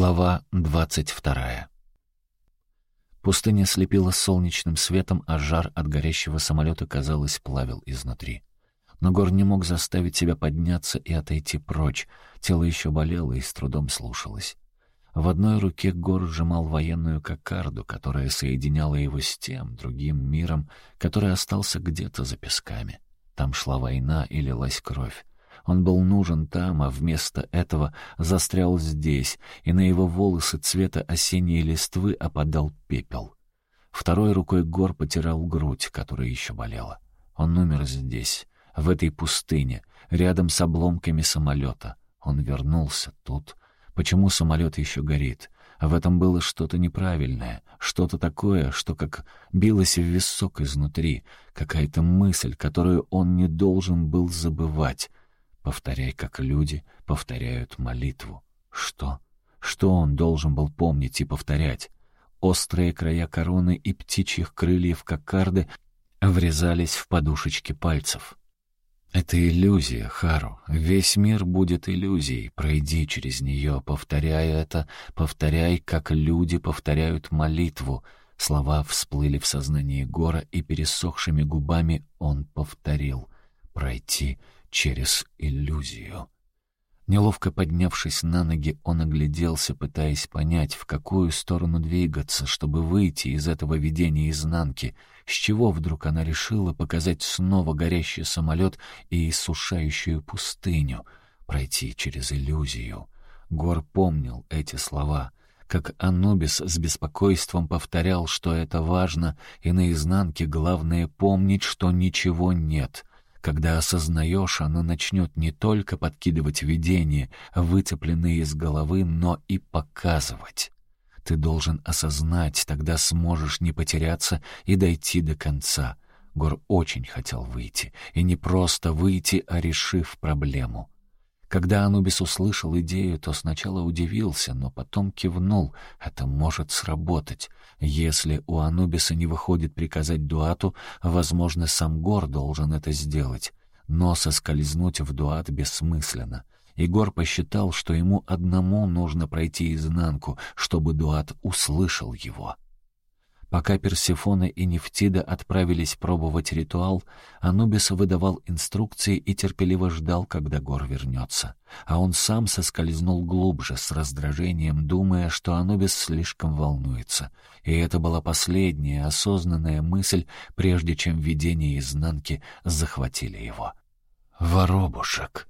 Глава двадцать вторая. Пустыня слепила солнечным светом, а жар от горящего самолета, казалось, плавил изнутри. Но Гор не мог заставить себя подняться и отойти прочь. Тело еще болело и с трудом слушалось. В одной руке Гор сжимал военную кокарду, которая соединяла его с тем, другим миром, который остался где-то за песками. Там шла война и лилась кровь. Он был нужен там, а вместо этого застрял здесь, и на его волосы цвета осенней листвы опадал пепел. Второй рукой Гор потирал грудь, которая еще болела. Он умер здесь, в этой пустыне, рядом с обломками самолета. Он вернулся тут. Почему самолет еще горит? В этом было что-то неправильное, что-то такое, что как билось в висок изнутри, какая-то мысль, которую он не должен был забывать. Повторяй, как люди повторяют молитву. Что? Что он должен был помнить и повторять? Острые края короны и птичьих крыльев кокарды врезались в подушечки пальцев. Это иллюзия, Хару. Весь мир будет иллюзией. Пройди через нее, повторяя это, повторяй, как люди повторяют молитву. Слова всплыли в сознании Гора, и пересохшими губами он повторил. Пройти через иллюзию. Неловко поднявшись на ноги, он огляделся, пытаясь понять, в какую сторону двигаться, чтобы выйти из этого видения изнанки, с чего вдруг она решила показать снова горящий самолет и иссушающую пустыню, пройти через иллюзию. Гор помнил эти слова — как Анубис с беспокойством повторял, что это важно, и наизнанке главное помнить, что ничего нет, когда осознаешь, оно начнет не только подкидывать видения, выцепленные из головы, но и показывать. Ты должен осознать, тогда сможешь не потеряться и дойти до конца. Гор очень хотел выйти, и не просто выйти, а решив проблему. Когда Анубис услышал идею, то сначала удивился, но потом кивнул. Это может сработать. Если у Анубиса не выходит приказать Дуату, возможно, сам Гор должен это сделать. Но соскользнуть в Дуат бессмысленно. Егор посчитал, что ему одному нужно пройти изнанку, чтобы Дуат услышал его. Пока Персифона и Нефтида отправились пробовать ритуал, Анубис выдавал инструкции и терпеливо ждал, когда Гор вернется. А он сам соскользнул глубже, с раздражением, думая, что Анубис слишком волнуется. И это была последняя осознанная мысль, прежде чем видение изнанки захватили его. «Воробушек!»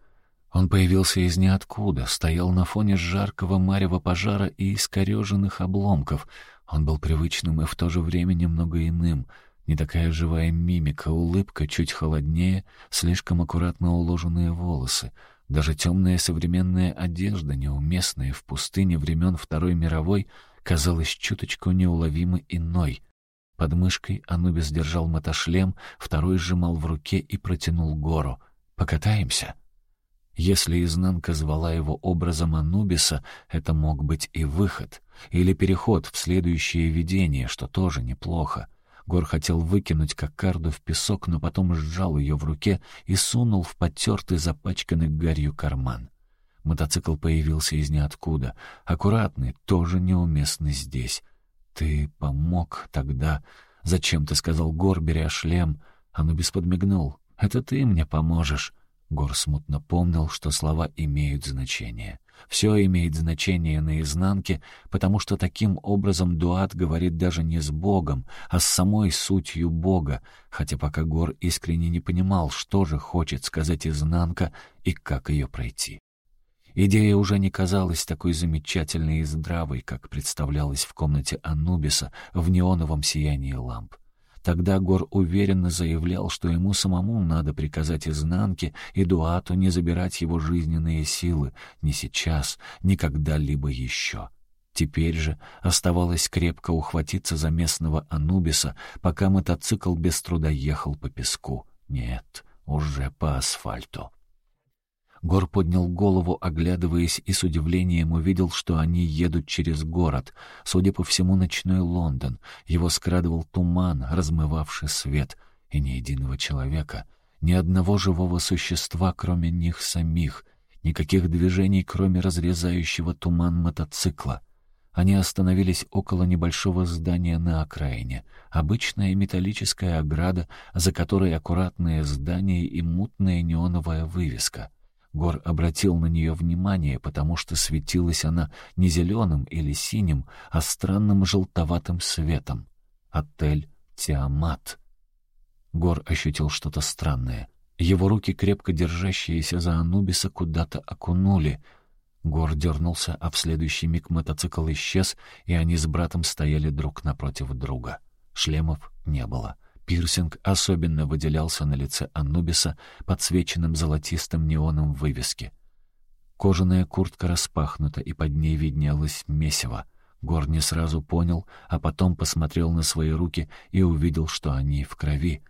Он появился из ниоткуда, стоял на фоне жаркого марева пожара и искореженных обломков — он был привычным и в то же время немного иным. Не такая живая мимика, улыбка чуть холоднее, слишком аккуратно уложенные волосы. Даже темная современная одежда, неуместная в пустыне времен Второй мировой, казалась чуточку неуловимо иной. Под мышкой Анубис держал мотошлем, второй сжимал в руке и протянул гору. «Покатаемся?» Если изнанка звала его образом Анубиса, это мог быть и выход, или переход в следующее видение, что тоже неплохо. Гор хотел выкинуть кокарду в песок, но потом сжал ее в руке и сунул в потертый, запачканный гарью карман. Мотоцикл появился из ниоткуда. Аккуратный, тоже неуместный здесь. «Ты помог тогда...» «Зачем ты сказал Гор, беря шлем?» Анубис подмигнул. «Это ты мне поможешь». Гор смутно помнил, что слова имеют значение. Все имеет значение наизнанке, потому что таким образом Дуат говорит даже не с Богом, а с самой сутью Бога, хотя пока Гор искренне не понимал, что же хочет сказать изнанка и как ее пройти. Идея уже не казалась такой замечательной и здравой, как представлялась в комнате Анубиса в неоновом сиянии ламп. Тогда Гор уверенно заявлял, что ему самому надо приказать изнанке и Дуату не забирать его жизненные силы ни сейчас, ни когда-либо еще. Теперь же оставалось крепко ухватиться за местного Анубиса, пока мотоцикл без труда ехал по песку. Нет, уже по асфальту. Гор поднял голову, оглядываясь, и с удивлением увидел, что они едут через город. Судя по всему, ночной Лондон. Его скрадывал туман, размывавший свет. И ни единого человека, ни одного живого существа, кроме них самих. Никаких движений, кроме разрезающего туман мотоцикла. Они остановились около небольшого здания на окраине. Обычная металлическая ограда, за которой аккуратное здание и мутная неоновая вывеска. Гор обратил на нее внимание, потому что светилась она не зеленым или синим, а странным желтоватым светом. Отель «Тиамат». Гор ощутил что-то странное. Его руки, крепко держащиеся за Анубиса, куда-то окунули. Гор дернулся, а в следующий миг мотоцикл исчез, и они с братом стояли друг напротив друга. Шлемов не было. Пирсинг особенно выделялся на лице Анубиса, подсвеченным золотистым неоном вывески. Кожаная куртка распахнута, и под ней виднелось месиво. Гор не сразу понял, а потом посмотрел на свои руки и увидел, что они в крови.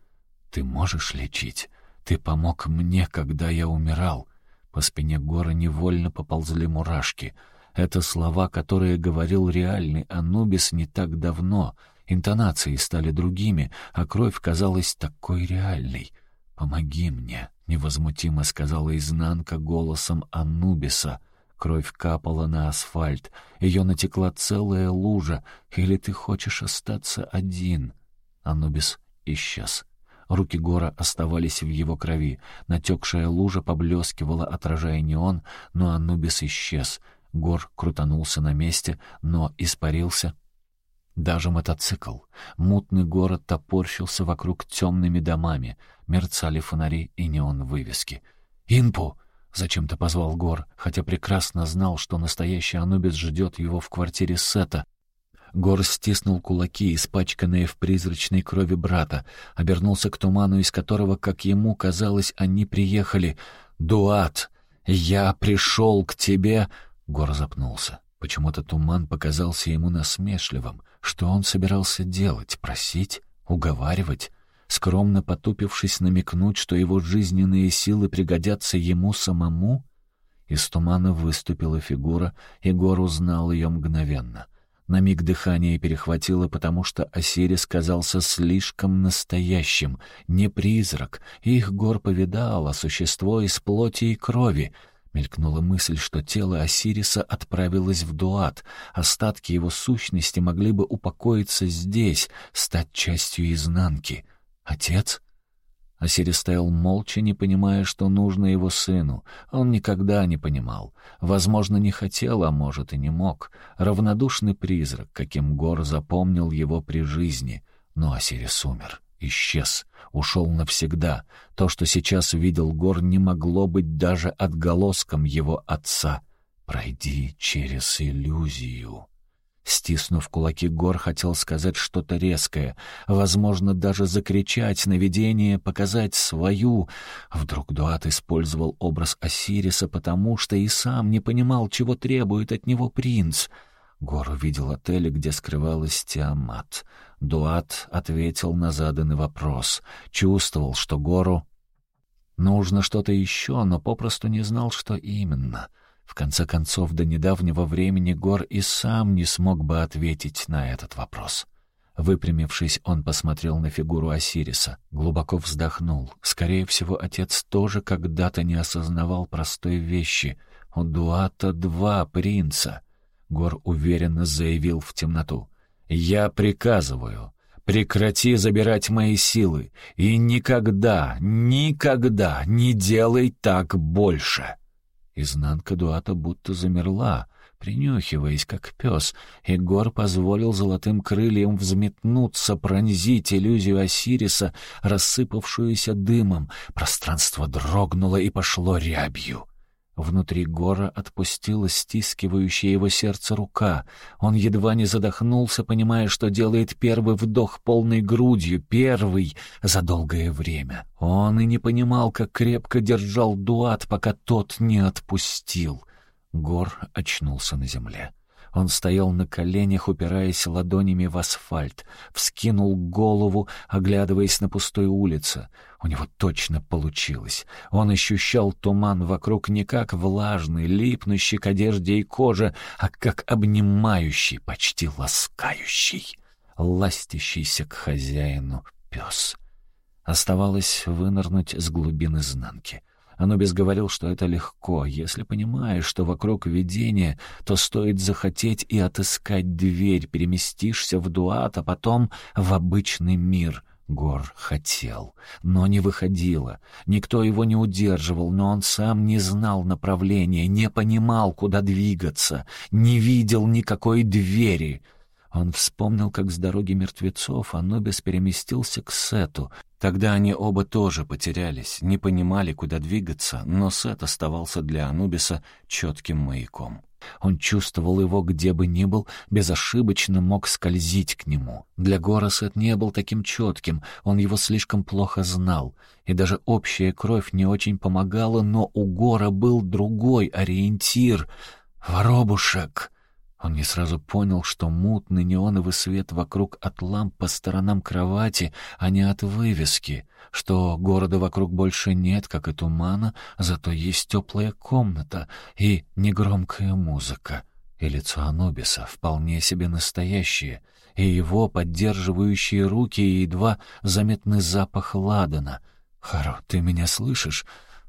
«Ты можешь лечить? Ты помог мне, когда я умирал». По спине Гора невольно поползли мурашки. Это слова, которые говорил реальный Анубис не так давно. Интонации стали другими, а кровь казалась такой реальной. «Помоги мне», — невозмутимо сказала изнанка голосом Анубиса — Кровь капала на асфальт. Ее натекла целая лужа. Или ты хочешь остаться один? Анубис исчез. Руки Гора оставались в его крови. Натекшая лужа поблескивала, отражая неон, но Анубис исчез. Гор крутанулся на месте, но испарился. Даже мотоцикл. Мутный город топорщился вокруг темными домами. Мерцали фонари и неон вывески. «Инпу!» — зачем-то позвал Гор, хотя прекрасно знал, что настоящий Анубис ждет его в квартире Сета. Гор стиснул кулаки, испачканные в призрачной крови брата, обернулся к туману, из которого, как ему казалось, они приехали. «Дуат! Я пришел к тебе!» Гор запнулся. Почему-то туман показался ему насмешливым. Что он собирался делать? Просить? Уговаривать? скромно потупившись, намекнуть, что его жизненные силы пригодятся ему самому? Из тумана выступила фигура, и Гор узнал ее мгновенно. На миг дыхание перехватило, потому что Осирис казался слишком настоящим, не призрак. Их Гор повидал, а существо из плоти и крови. Мелькнула мысль, что тело Осириса отправилось в Дуат. Остатки его сущности могли бы упокоиться здесь, стать частью изнанки — «Отец?» Осирис стоял молча, не понимая, что нужно его сыну. Он никогда не понимал. Возможно, не хотел, а может и не мог. Равнодушный призрак, каким Гор запомнил его при жизни. Но Осирис умер, исчез, ушел навсегда. То, что сейчас видел Гор, не могло быть даже отголоском его отца. «Пройди через иллюзию». Стиснув кулаки, Гор хотел сказать что-то резкое, возможно, даже закричать на видение, показать свою. Вдруг Дуат использовал образ Осириса, потому что и сам не понимал, чего требует от него принц. Гор увидел отель, где скрывалась Тиамат. Дуат ответил на заданный вопрос. Чувствовал, что Гору нужно что-то еще, но попросту не знал, что именно — в конце концов, до недавнего времени Гор и сам не смог бы ответить на этот вопрос. Выпрямившись, он посмотрел на фигуру Осириса, глубоко вздохнул. Скорее всего, отец тоже когда-то не осознавал простой вещи. У Дуата два принца. Гор уверенно заявил в темноту. «Я приказываю, прекрати забирать мои силы и никогда, никогда не делай так больше!» Изнанка Дуата будто замерла, принюхиваясь, как пес, и Гор позволил золотым крыльям взметнуться, пронзить иллюзию Осириса, рассыпавшуюся дымом. Пространство дрогнуло и пошло рябью. Внутри Гора отпустила стискивающая его сердце рука. Он едва не задохнулся, понимая, что делает первый вдох полной грудью, первый за долгое время. Он и не понимал, как крепко держал Дуат, пока тот не отпустил. Гор очнулся на земле. Он стоял на коленях, упираясь ладонями в асфальт, вскинул голову, оглядываясь на пустую улицу. У него точно получилось. Он ощущал туман вокруг не как влажный, липнущий к одежде и коже, а как обнимающий, почти ласкающий, ластящийся к хозяину пес. Оставалось вынырнуть с глубин изнанки — Анубис говорил, что это легко. Если понимаешь, что вокруг видение, то стоит захотеть и отыскать дверь, переместишься в дуат, а потом в обычный мир. Гор хотел, но не выходило. Никто его не удерживал, но он сам не знал направления, не понимал, куда двигаться, не видел никакой двери. Он вспомнил, как с дороги мертвецов Анубис переместился к Сету. Тогда они оба тоже потерялись, не понимали, куда двигаться, но Сет оставался для Анубиса четким маяком. Он чувствовал его где бы ни был, безошибочно мог скользить к нему. Для Гора Сет не был таким четким, он его слишком плохо знал. И даже общая кровь не очень помогала, но у Гора был другой ориентир — воробушек. Он не сразу понял, что мутный неоновый свет вокруг от ламп по сторонам кровати, а не от вывески, что города вокруг больше нет, как и тумана, зато есть теплая комната и негромкая музыка. И лицо Анубиса вполне себе настоящее, и его поддерживающие руки и едва заметный запах ладана. «Харо, ты меня слышишь?»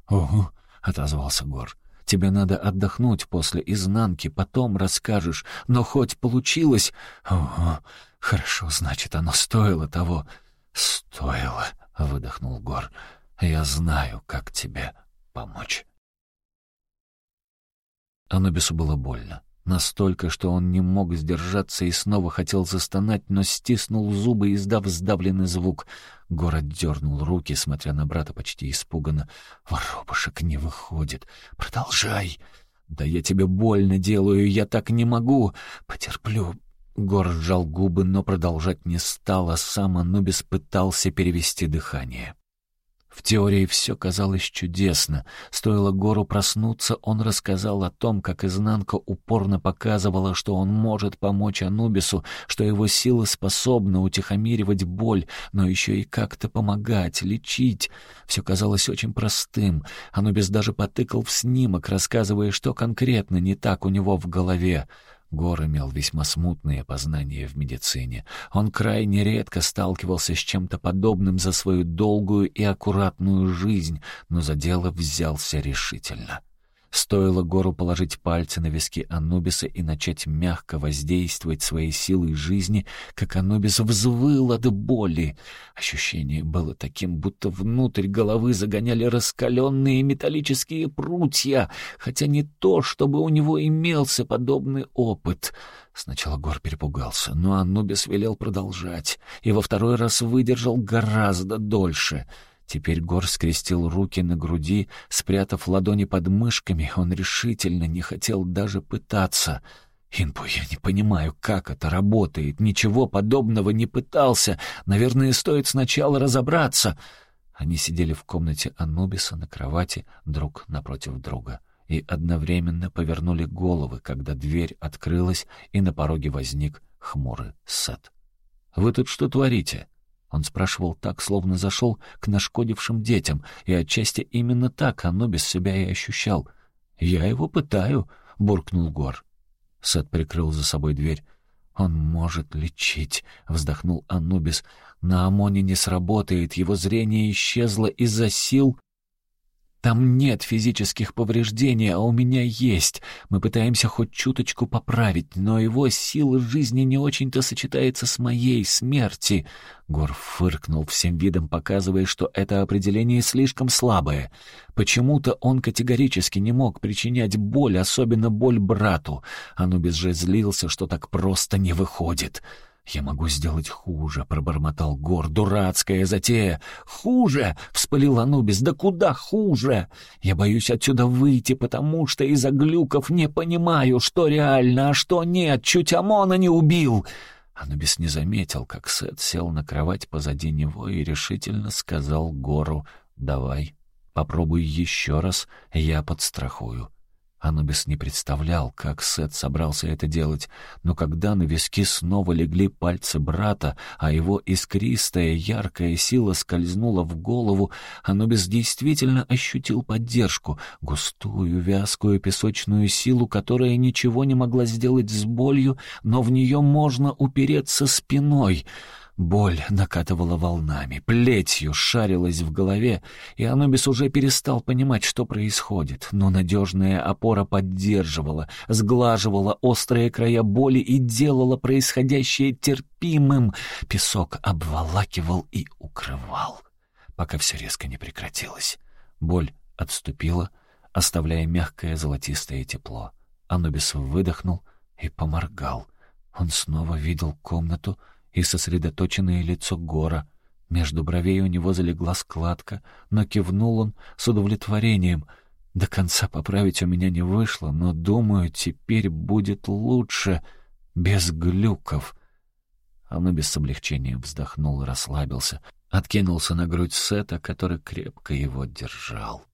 «Угу», — отозвался Гор. Тебе надо отдохнуть после изнанки, потом расскажешь. Но хоть получилось... Ого, хорошо, значит, оно стоило того. Стоило, — выдохнул Гор. Я знаю, как тебе помочь. Анубису было больно. Настолько, что он не мог сдержаться и снова хотел застонать, но стиснул зубы, издав сдавленный звук. Город дернул руки, смотря на брата почти испуганно. «Воробушек не выходит. Продолжай!» «Да я тебе больно делаю, я так не могу. Потерплю». Гор сжал губы, но продолжать не стал, а сам Анубис пытался перевести дыхание. В теории все казалось чудесно. Стоило Гору проснуться, он рассказал о том, как изнанка упорно показывала, что он может помочь Анубису, что его сила способна утихомиривать боль, но еще и как-то помогать, лечить. Все казалось очень простым. Анубис даже потыкал в снимок, рассказывая, что конкретно не так у него в голове. Гор имел весьма смутные познания в медицине. Он крайне редко сталкивался с чем-то подобным за свою долгую и аккуратную жизнь, но за дело взялся решительно. Стоило Гору положить пальцы на виски Анубиса и начать мягко воздействовать своей силой жизни, как Анубис взвыл от боли. Ощущение было таким, будто внутрь головы загоняли раскаленные металлические прутья, хотя не то, чтобы у него имелся подобный опыт. Сначала Гор перепугался, но Анубис велел продолжать, и во второй раз выдержал гораздо дольше — Теперь Гор скрестил руки на груди, спрятав ладони под мышками, он решительно не хотел даже пытаться. «Инпу, я не понимаю, как это работает. Ничего подобного не пытался. Наверное, стоит сначала разобраться». Они сидели в комнате Анубиса на кровати друг напротив друга и одновременно повернули головы, когда дверь открылась, и на пороге возник хмурый Сет. «Вы тут что творите?» Он спрашивал так, словно зашел к нашкодившим детям, и отчасти именно так Анубис себя и ощущал. «Я его пытаю», — буркнул Гор. Сет прикрыл за собой дверь. «Он может лечить», — вздохнул Анубис. «На Амоне не сработает, его зрение исчезло из-за сил, там нет физических повреждений, а у меня есть. Мы пытаемся хоть чуточку поправить, но его сила жизни не очень-то сочетается с моей смерти». Гор фыркнул всем видом, показывая, что это определение слишком слабое. Почему-то он категорически не мог причинять боль, особенно боль брату. Анубис же злился, что так просто не выходит. «Я могу сделать хуже», — пробормотал Гор. «Дурацкая затея!» «Хуже!» — вспылил Анубис. «Да куда хуже? Я боюсь отсюда выйти, потому что из-за глюков не понимаю, что реально, а что нет. Чуть Амона не убил!» Анубис не заметил, как Сет сел на кровать позади него и решительно сказал Гору «Давай, попробуй еще раз, я подстрахую». Анубис не представлял, как Сет собрался это делать, но когда на виски снова легли пальцы брата, а его искристая, яркая сила скользнула в голову, Анубис действительно ощутил поддержку, густую, вязкую, песочную силу, которая ничего не могла сделать с болью, но в нее можно упереться спиной — Боль накатывала волнами, плетью шарилась в голове, и Анубис уже перестал понимать, что происходит, но надежная опора поддерживала, сглаживала острые края боли и делала происходящее терпимым. Песок обволакивал и укрывал, пока все резко не прекратилось. Боль отступила, оставляя мягкое золотистое тепло. Анубис выдохнул и поморгал. Он снова видел комнату, и сосредоточенное лицо Гора. Между бровей у него залегла складка, но кивнул он с удовлетворением. До конца поправить у меня не вышло, но, думаю, теперь будет лучше, без глюков. Анубис с облегчением вздохнул и расслабился, откинулся на грудь Сета, который крепко его держал.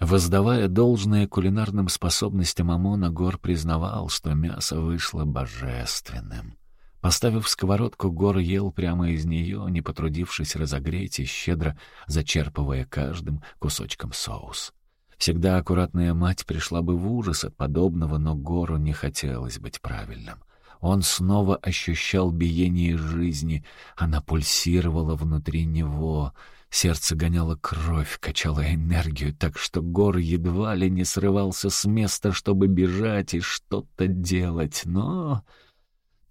Воздавая должное кулинарным способностям Амона, Гор признавал, что мясо вышло божественным. Поставив сковородку, Гор ел прямо из нее, не потрудившись разогреть и щедро зачерпывая каждым кусочком соус. Всегда аккуратная мать пришла бы в ужас от подобного, но Гору не хотелось быть правильным. Он снова ощущал биение жизни, она пульсировала внутри него — Сердце гоняло кровь, качало энергию, так что Гор едва ли не срывался с места, чтобы бежать и что-то делать. Но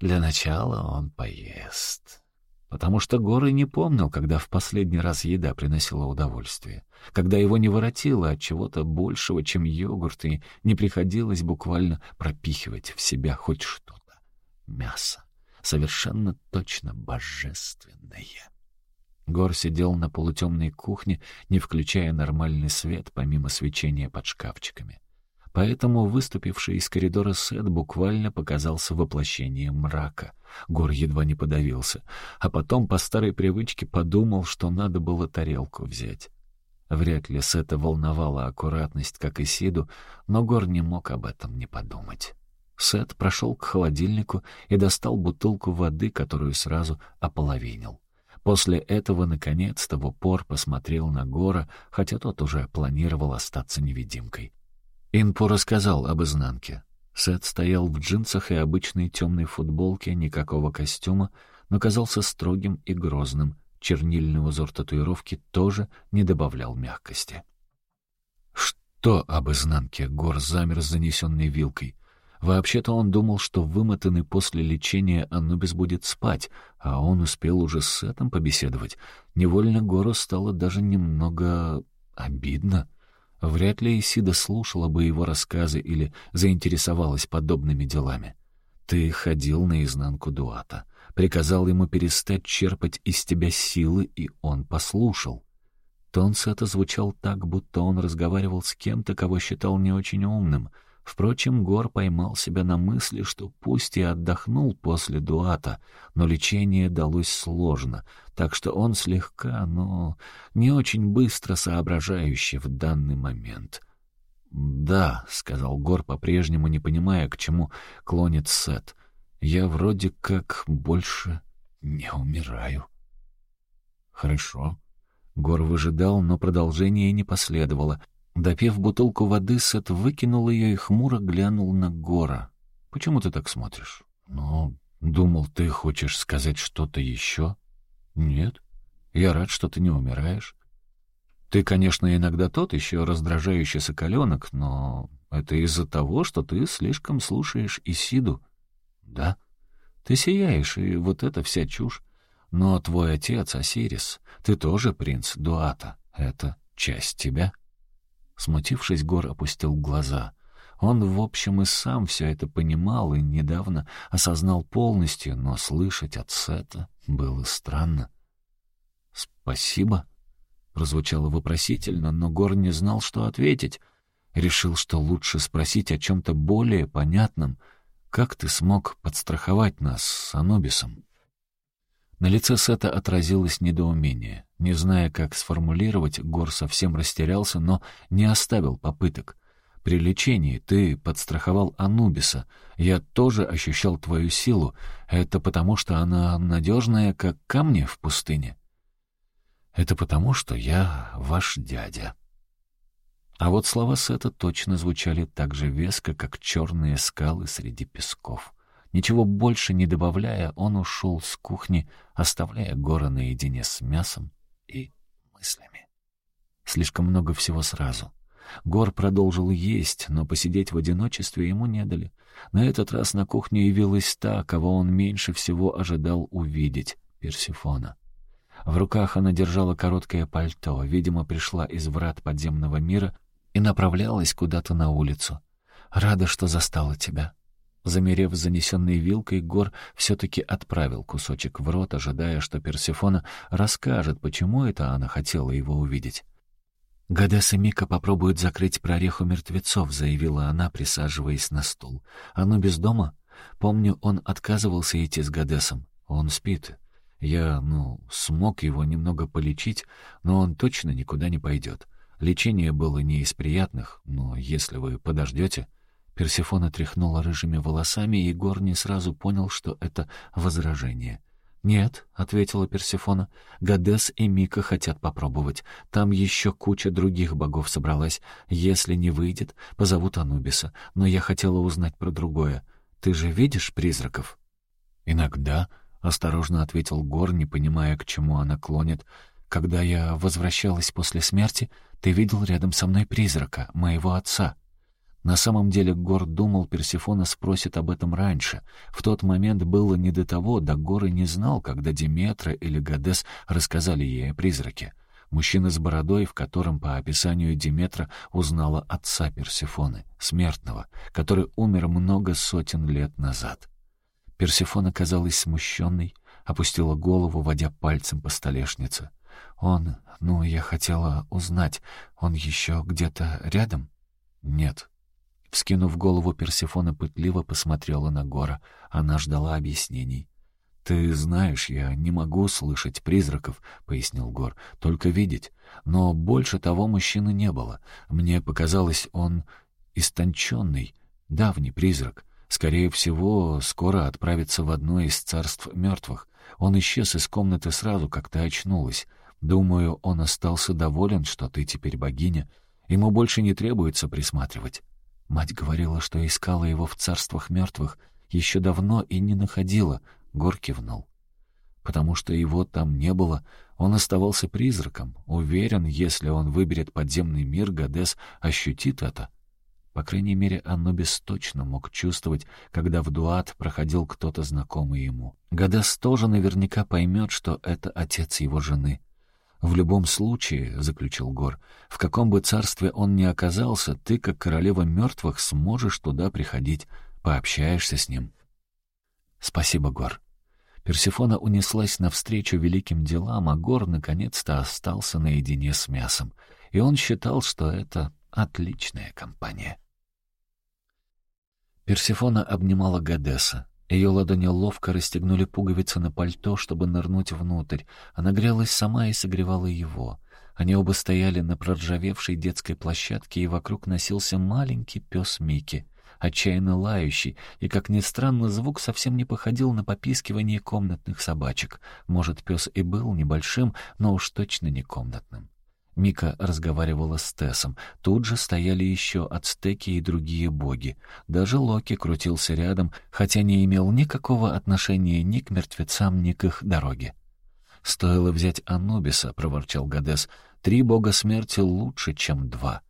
для начала он поест. Потому что Гор не помнил, когда в последний раз еда приносила удовольствие. Когда его не воротило от чего-то большего, чем йогурт, и не приходилось буквально пропихивать в себя хоть что-то. Мясо. Совершенно точно божественное. Гор сидел на полутемной кухне, не включая нормальный свет, помимо свечения под шкафчиками. Поэтому выступивший из коридора Сет буквально показался воплощением мрака. Гор едва не подавился, а потом по старой привычке подумал, что надо было тарелку взять. Вряд ли Сета волновала аккуратность, как и Сиду, но Гор не мог об этом не подумать. Сет прошел к холодильнику и достал бутылку воды, которую сразу ополовинил. После этого, наконец-то, в упор посмотрел на Гора, хотя тот уже планировал остаться невидимкой. Инпо рассказал об изнанке. Сет стоял в джинсах и обычной темной футболке, никакого костюма, но казался строгим и грозным. Чернильный узор татуировки тоже не добавлял мягкости. «Что об изнанке?» — Гор замер с занесенной вилкой. Вообще-то он думал, что вымотанный после лечения Анубис будет спать, а он успел уже с этим побеседовать. Невольно Гору стало даже немного обидно. Вряд ли Исида слушала бы его рассказы или заинтересовалась подобными делами. Ты ходил наизнанку Дуата, приказал ему перестать черпать из тебя силы, и он послушал. Тон Сета звучал так, будто он разговаривал с кем-то, кого считал не очень умным — Впрочем, Гор поймал себя на мысли, что пусть и отдохнул после дуата, но лечение далось сложно, так что он слегка, но не очень быстро соображающий в данный момент. «Да», — сказал Гор, по-прежнему не понимая, к чему клонит Сет, — «я вроде как больше не умираю». «Хорошо». Гор выжидал, но продолжение не последовало — Допив бутылку воды, Сет выкинул ее и хмуро глянул на Гора. «Почему ты так смотришь?» «Ну, думал, ты хочешь сказать что-то еще?» «Нет. Я рад, что ты не умираешь. Ты, конечно, иногда тот еще раздражающий соколенок, но это из-за того, что ты слишком слушаешь Исиду». «Да. Ты сияешь, и вот это вся чушь. Но твой отец, Осирис, ты тоже принц Дуата. Это часть тебя». Смутившись, Гор опустил глаза. Он, в общем, и сам все это понимал и недавно осознал полностью, но слышать от Сета было странно. «Спасибо», — прозвучало вопросительно, но Гор не знал, что ответить. Решил, что лучше спросить о чем-то более понятном. «Как ты смог подстраховать нас с Анубисом?» На лице Сета отразилось недоумение. Не зная, как сформулировать, Гор совсем растерялся, но не оставил попыток. «При лечении ты подстраховал Анубиса. Я тоже ощущал твою силу. Это потому, что она надежная, как камни в пустыне?» «Это потому, что я ваш дядя». А вот слова Сета точно звучали так же веско, как черные скалы среди песков. Ничего больше не добавляя, он ушел с кухни, оставляя Гора наедине с мясом мыслями. Слишком много всего сразу. Гор продолжил есть, но посидеть в одиночестве ему не дали. На этот раз на кухне явилась та, кого он меньше всего ожидал увидеть — Персифона. В руках она держала короткое пальто, видимо, пришла из врат подземного мира и направлялась куда-то на улицу. «Рада, что застала тебя». Замерев с занесенной вилкой, Гор все-таки отправил кусочек в рот, ожидая, что Персифона расскажет, почему это она хотела его увидеть. «Гадес и Мика попробуют закрыть прореху мертвецов», — заявила она, присаживаясь на стул. «А ну без дома? Помню, он отказывался идти с Гадесом. Он спит. Я, ну, смог его немного полечить, но он точно никуда не пойдет. Лечение было не из приятных, но если вы подождете...» Персифона тряхнула рыжими волосами, и Егор не сразу понял, что это возражение. «Нет», — ответила Персифона, — «Гадес и Мика хотят попробовать. Там еще куча других богов собралась. Если не выйдет, позовут Анубиса. Но я хотела узнать про другое. Ты же видишь призраков?» «Иногда», — осторожно ответил Гор, не понимая, к чему она клонит. «Когда я возвращалась после смерти, ты видел рядом со мной призрака, моего отца». На самом деле Гор думал, Персифона спросит об этом раньше. В тот момент было не до того, да Гор и не знал, когда Диметра или Гадес рассказали ей о призраке. Мужчина с бородой, в котором, по описанию Диметра, узнала отца Персифоны, смертного, который умер много сотен лет назад. Персифона казалась смущенной, опустила голову, водя пальцем по столешнице. «Он... ну, я хотела узнать, он еще где-то рядом?» «Нет», Вскинув голову, Персифона пытливо посмотрела на Гора. Она ждала объяснений. «Ты знаешь, я не могу слышать призраков», — пояснил Гор, — «только видеть. Но больше того мужчины не было. Мне показалось, он истонченный, давний призрак. Скорее всего, скоро отправится в одно из царств мертвых. Он исчез из комнаты сразу, как ты очнулась. Думаю, он остался доволен, что ты теперь богиня. Ему больше не требуется присматривать». Мать говорила, что искала его в царствах мертвых еще давно и не находила, Гор кивнул. Потому что его там не было, он оставался призраком. Уверен, если он выберет подземный мир, Гадес ощутит это. По крайней мере, Анубис точно мог чувствовать, когда в Дуат проходил кто-то знакомый ему. Гадес тоже наверняка поймет, что это отец его жены — «В любом случае», — заключил Гор, — «в каком бы царстве он ни оказался, ты, как королева мертвых, сможешь туда приходить, пообщаешься с ним». «Спасибо, Гор». Персифона унеслась навстречу великим делам, а Гор наконец-то остался наедине с мясом. И он считал, что это отличная компания. Персифона обнимала Гадеса. Ее ладони ловко расстегнули пуговицы на пальто, чтобы нырнуть внутрь. Она грелась сама и согревала его. Они оба стояли на проржавевшей детской площадке, и вокруг носился маленький пес Микки, отчаянно лающий, и, как ни странно, звук совсем не походил на попискивание комнатных собачек. Может, пес и был небольшим, но уж точно не комнатным. Мика разговаривала с Тессом. Тут же стояли еще ацтеки и другие боги. Даже Локи крутился рядом, хотя не имел никакого отношения ни к мертвецам, ни к их дороге. «Стоило взять Анубиса», — проворчал Гадес. «Три бога смерти лучше, чем два».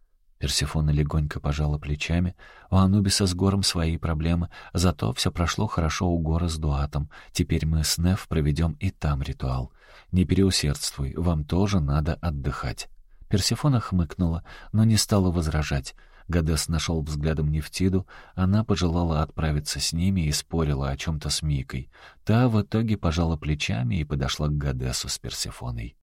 Персифона легонько пожала плечами. У Анубиса с Гором свои проблемы, зато все прошло хорошо у Гора с Дуатом. Теперь мы с Неф проведем и там ритуал. Не переусердствуй, вам тоже надо отдыхать. Персифона хмыкнула, но не стала возражать. Гадес нашел взглядом Нефтиду, она пожелала отправиться с ними и спорила о чем-то с Микой. Та в итоге пожала плечами и подошла к Гадесу с Персифоной.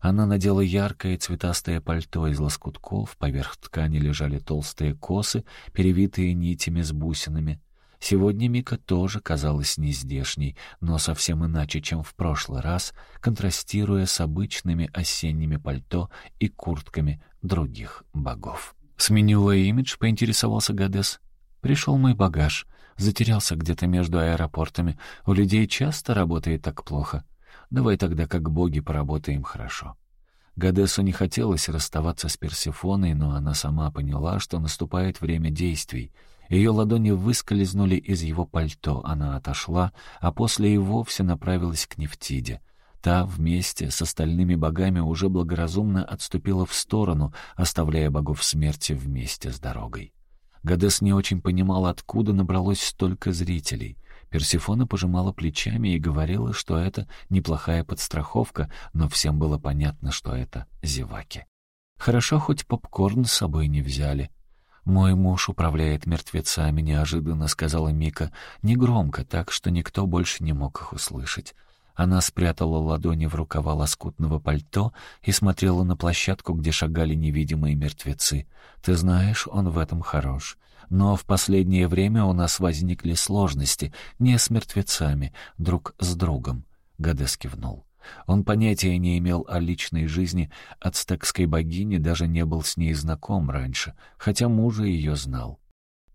Она надела яркое цветастое пальто из лоскутков, поверх ткани лежали толстые косы, перевитые нитями с бусинами. Сегодня Мика тоже казалась нездешней, но совсем иначе, чем в прошлый раз, контрастируя с обычными осенними пальто и куртками других богов. «Сменила имидж?» — поинтересовался Гадес. «Пришел мой багаж. Затерялся где-то между аэропортами. У людей часто работает так плохо. Давай тогда как боги поработаем хорошо». Гадесу не хотелось расставаться с Персефоной, но она сама поняла, что наступает время действий — Ее ладони выскользнули из его пальто, она отошла, а после и вовсе направилась к Нефтиде. Та вместе с остальными богами уже благоразумно отступила в сторону, оставляя богов смерти вместе с дорогой. Гадес не очень понимал, откуда набралось столько зрителей. Персифона пожимала плечами и говорила, что это неплохая подстраховка, но всем было понятно, что это зеваки. Хорошо, хоть попкорн с собой не взяли. «Мой муж управляет мертвецами», — неожиданно сказала Мика, негромко, так что никто больше не мог их услышать. Она спрятала ладони в рукава лоскутного пальто и смотрела на площадку, где шагали невидимые мертвецы. «Ты знаешь, он в этом хорош. Но в последнее время у нас возникли сложности, не с мертвецами, друг с другом». Гадес кивнул. Он понятия не имел о личной жизни ацтекской богини, даже не был с ней знаком раньше, хотя мужа ее знал.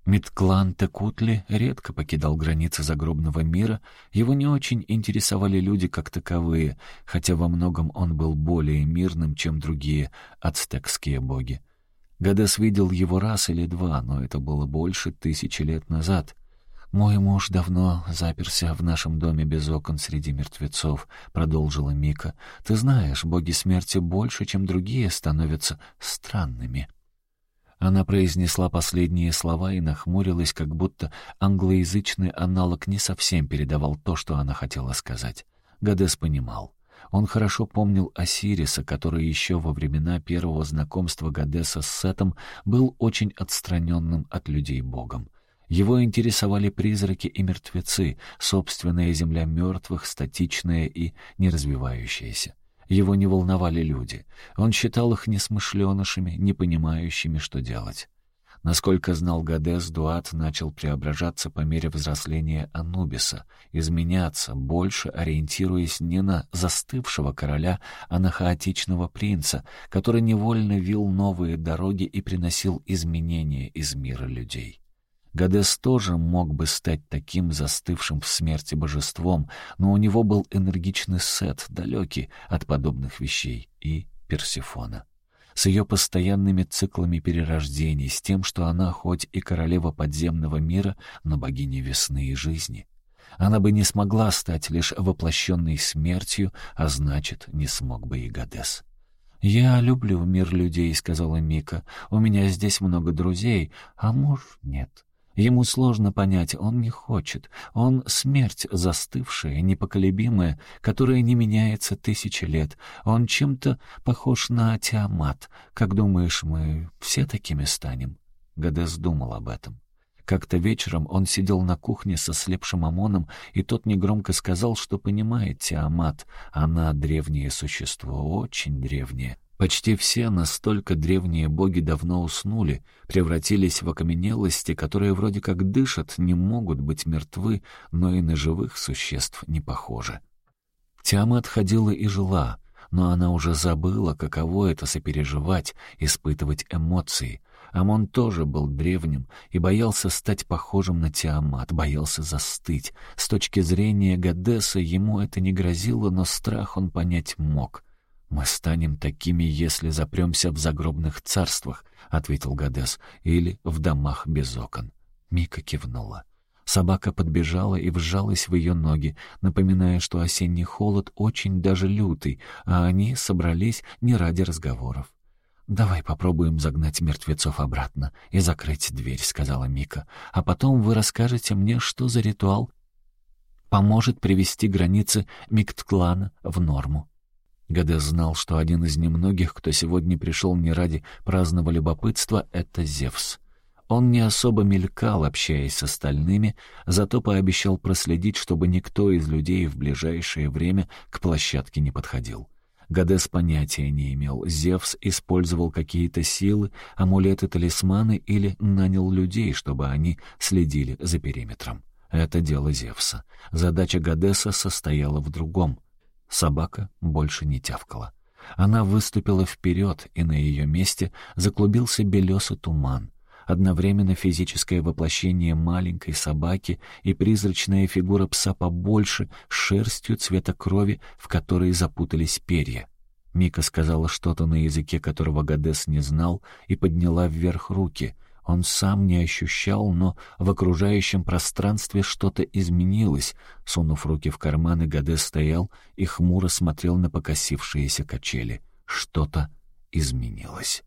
Мидклан Текутли редко покидал границы загробного мира, его не очень интересовали люди как таковые, хотя во многом он был более мирным, чем другие ацтекские боги. Гадес видел его раз или два, но это было больше тысячи лет назад. «Мой муж давно заперся в нашем доме без окон среди мертвецов», — продолжила Мика. «Ты знаешь, боги смерти больше, чем другие, становятся странными». Она произнесла последние слова и нахмурилась, как будто англоязычный аналог не совсем передавал то, что она хотела сказать. Гадес понимал. Он хорошо помнил Осириса, который еще во времена первого знакомства Гадеса с Сетом был очень отстраненным от людей богом. Его интересовали призраки и мертвецы, собственная земля мертвых, статичная и неразвивающаяся. Его не волновали люди. Он считал их несмышленышами, не понимающими, что делать. Насколько знал Гадес, Дуат начал преображаться по мере взросления Анубиса, изменяться, больше ориентируясь не на застывшего короля, а на хаотичного принца, который невольно вил новые дороги и приносил изменения из мира людей. Гадес тоже мог бы стать таким застывшим в смерти божеством, но у него был энергичный сет, далекий от подобных вещей, и Персифона. С ее постоянными циклами перерождений, с тем, что она хоть и королева подземного мира, но богиня весны и жизни. Она бы не смогла стать лишь воплощенной смертью, а значит, не смог бы и Гадес. «Я люблю мир людей», — сказала Мика. «У меня здесь много друзей, а муж нет. Ему сложно понять, он не хочет. Он — смерть застывшая, непоколебимая, которая не меняется тысячи лет. Он чем-то похож на Тиамат. Как думаешь, мы все такими станем?» Гадес думал об этом. Как-то вечером он сидел на кухне со слепшим Амоном, и тот негромко сказал, что понимает Тиамат. Она древнее существо, очень древнее. Почти все настолько древние боги давно уснули, превратились в окаменелости, которые вроде как дышат, не могут быть мертвы, но и на живых существ не похожи. Тиамат ходила и жила, но она уже забыла, каково это сопереживать, испытывать эмоции. Амон тоже был древним и боялся стать похожим на Тиамат, боялся застыть. С точки зрения Гадеса ему это не грозило, но страх он понять мог — «Мы станем такими, если запремся в загробных царствах», — ответил Гадес, — «или в домах без окон». Мика кивнула. Собака подбежала и вжалась в ее ноги, напоминая, что осенний холод очень даже лютый, а они собрались не ради разговоров. «Давай попробуем загнать мертвецов обратно и закрыть дверь», — сказала Мика. «А потом вы расскажете мне, что за ритуал поможет привести границы Миктклана в норму». Гадес знал, что один из немногих, кто сегодня пришел не ради праздного любопытства, — это Зевс. Он не особо мелькал, общаясь с остальными, зато пообещал проследить, чтобы никто из людей в ближайшее время к площадке не подходил. Гадес понятия не имел. Зевс использовал какие-то силы, амулеты, талисманы или нанял людей, чтобы они следили за периметром. Это дело Зевса. Задача Гадеса состояла в другом — Собака больше не тявкала. Она выступила вперед, и на ее месте заклубился белесый туман. Одновременно физическое воплощение маленькой собаки и призрачная фигура пса побольше, с шерстью цвета крови, в которой запутались перья. Мика сказала что-то на языке, которого Гадес не знал, и подняла вверх руки. Он сам не ощущал, но в окружающем пространстве что-то изменилось. Сунув руки в карманы, Гадес стоял и хмуро смотрел на покосившиеся качели. Что-то изменилось.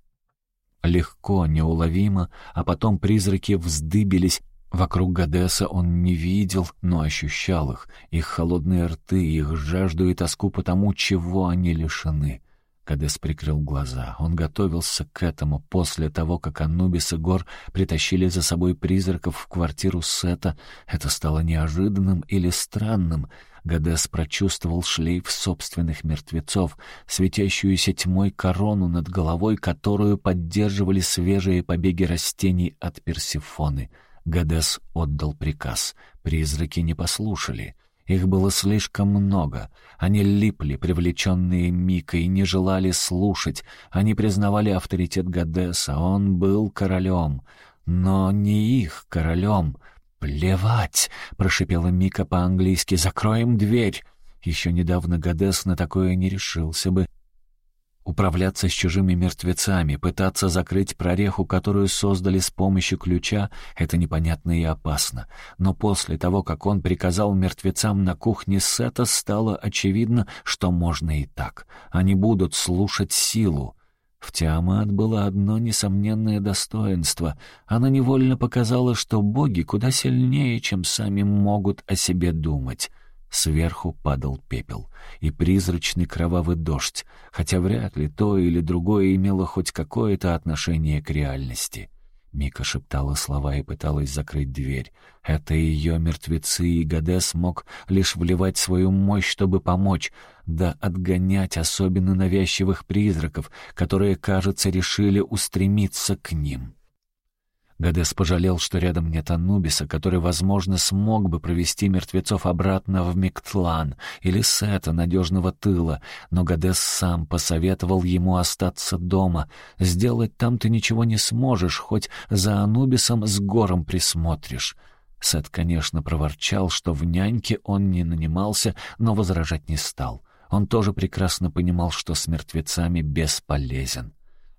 Легко, неуловимо, а потом призраки вздыбились. Вокруг Гадеса он не видел, но ощущал их, их холодные рты, их жажду и тоску по тому, чего они лишены. Кадес прикрыл глаза. Он готовился к этому после того, как Анубис и Гор притащили за собой призраков в квартиру Сета. Это стало неожиданным или странным. Гадес прочувствовал шлейф собственных мертвецов, светящуюся тьмой корону над головой, которую поддерживали свежие побеги растений от Персифоны. Гадес отдал приказ. Призраки не послушали — их было слишком много. Они липли, привлеченные Микой, не желали слушать. Они признавали авторитет Гадеса. Он был королем. Но не их королем. «Плевать!» — прошипела Мика по-английски. «Закроем дверь!» Еще недавно Гадес на такое не решился бы. Управляться с чужими мертвецами, пытаться закрыть прореху, которую создали с помощью ключа, это непонятно и опасно. Но после того, как он приказал мертвецам на кухне Сета, стало очевидно, что можно и так. Они будут слушать силу. В Тиамат было одно несомненное достоинство. Она невольно показала, что боги куда сильнее, чем сами могут о себе думать. Сверху падал пепел и призрачный кровавый дождь, хотя вряд ли то или другое имело хоть какое-то отношение к реальности. Мика шептала слова и пыталась закрыть дверь. Это ее мертвецы, и Гадес мог лишь вливать свою мощь, чтобы помочь, да отгонять особенно навязчивых призраков, которые, кажется, решили устремиться к ним. Гадес пожалел, что рядом нет Анубиса, который, возможно, смог бы провести мертвецов обратно в Миктлан или Сета, надежного тыла, но Гадес сам посоветовал ему остаться дома. Сделать там ты ничего не сможешь, хоть за Анубисом с гором присмотришь. Сет, конечно, проворчал, что в няньке он не нанимался, но возражать не стал. Он тоже прекрасно понимал, что с мертвецами бесполезен.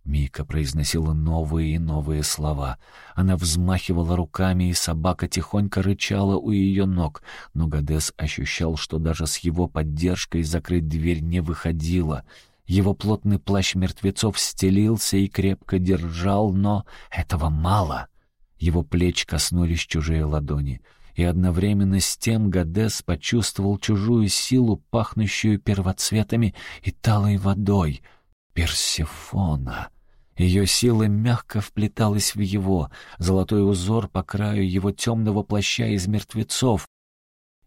Мика произносила новые и новые слова. Она взмахивала руками, и собака тихонько рычала у ее ног, но Гадес ощущал, что даже с его поддержкой закрыть дверь не выходило. Его плотный плащ мертвецов стелился и крепко держал, но этого мало. Его плеч коснулись чужие ладони — и одновременно с тем Гадес почувствовал чужую силу, пахнущую первоцветами и талой водой. Персифона. Ее сила мягко вплеталась в его, золотой узор по краю его темного плаща из мертвецов.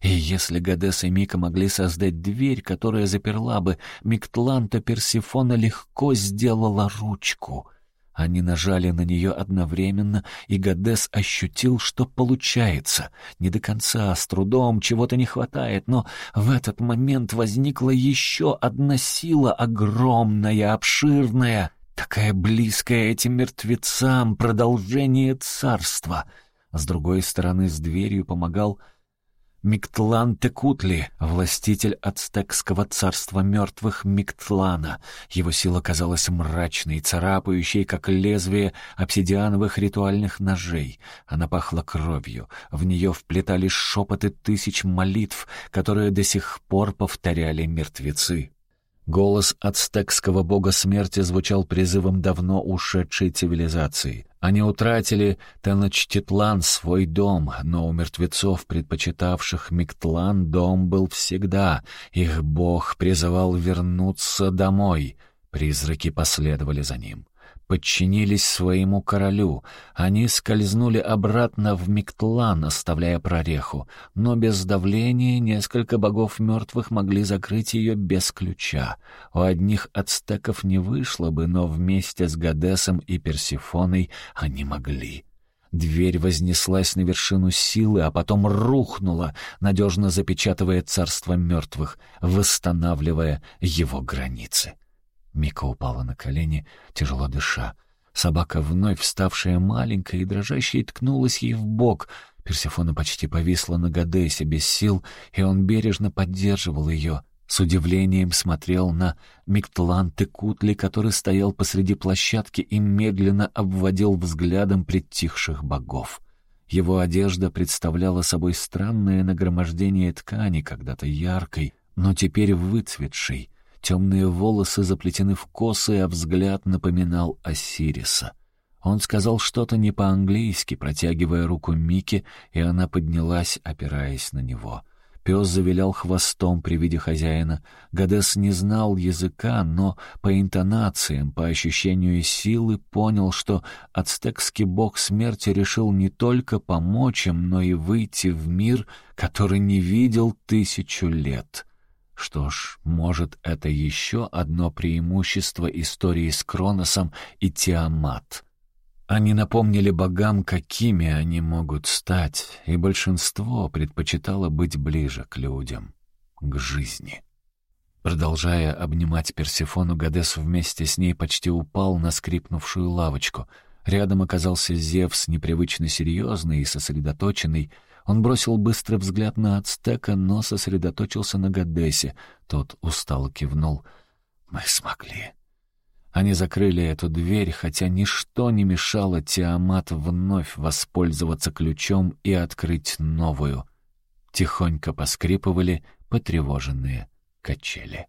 И если Гадес и Мика могли создать дверь, которая заперла бы Миктлан, то Персифона легко сделала ручку. Они нажали на нее одновременно, и Гадес ощутил, что получается. Не до конца, с трудом, чего-то не хватает, но в этот момент возникла еще одна сила, огромная, обширная — такая близкая этим мертвецам, продолжение царства. С другой стороны, с дверью помогал Миктлан Текутли, властитель ацтекского царства мертвых Миктлана. Его сила казалась мрачной, царапающей, как лезвие обсидиановых ритуальных ножей. Она пахла кровью, в нее вплетались шепоты тысяч молитв, которые до сих пор повторяли мертвецы. Голос ацтекского бога смерти звучал призывом давно ушедшей цивилизации. Они утратили Теночтитлан свой дом, но у мертвецов, предпочитавших Миктлан, дом был всегда. Их бог призывал вернуться домой. Призраки последовали за ним подчинились своему королю. Они скользнули обратно в Миктлан, оставляя прореху, но без давления несколько богов мертвых могли закрыть ее без ключа. У одних ацтеков не вышло бы, но вместе с Гадесом и Персифоной они могли. Дверь вознеслась на вершину силы, а потом рухнула, надежно запечатывая царство мертвых, восстанавливая его границы. Мика упала на колени, тяжело дыша. Собака, вновь вставшая маленькая и дрожащая, ткнулась ей в бок. Персифона почти повисла на Гадесе без сил, и он бережно поддерживал ее. С удивлением смотрел на Миктлан Текутли, который стоял посреди площадки и медленно обводил взглядом притихших богов. Его одежда представляла собой странное нагромождение ткани, когда-то яркой, но теперь выцветшей. Темные волосы заплетены в косы, а взгляд напоминал Осириса. Он сказал что-то не по-английски, протягивая руку Мики, и она поднялась, опираясь на него. Пес завилял хвостом при виде хозяина. Гадес не знал языка, но по интонациям, по ощущению силы понял, что ацтекский бог смерти решил не только помочь им, но и выйти в мир, который не видел тысячу лет. Что ж, может, это еще одно преимущество истории с Кроносом и Тиамат — они напомнили богам, какими они могут стать, и большинство предпочитало быть ближе к людям, к жизни. Продолжая обнимать Персифону, Гадес вместе с ней почти упал на скрипнувшую лавочку. Рядом оказался Зевс, непривычно серьезный и сосредоточенный. Он бросил быстрый взгляд на Ацтека, но сосредоточился на Гадесе. Тот устало кивнул. «Мы смогли». Они закрыли эту дверь, хотя ничто не мешало Тиамат вновь воспользоваться ключом и открыть новую. Тихонько поскрипывали потревоженные качели.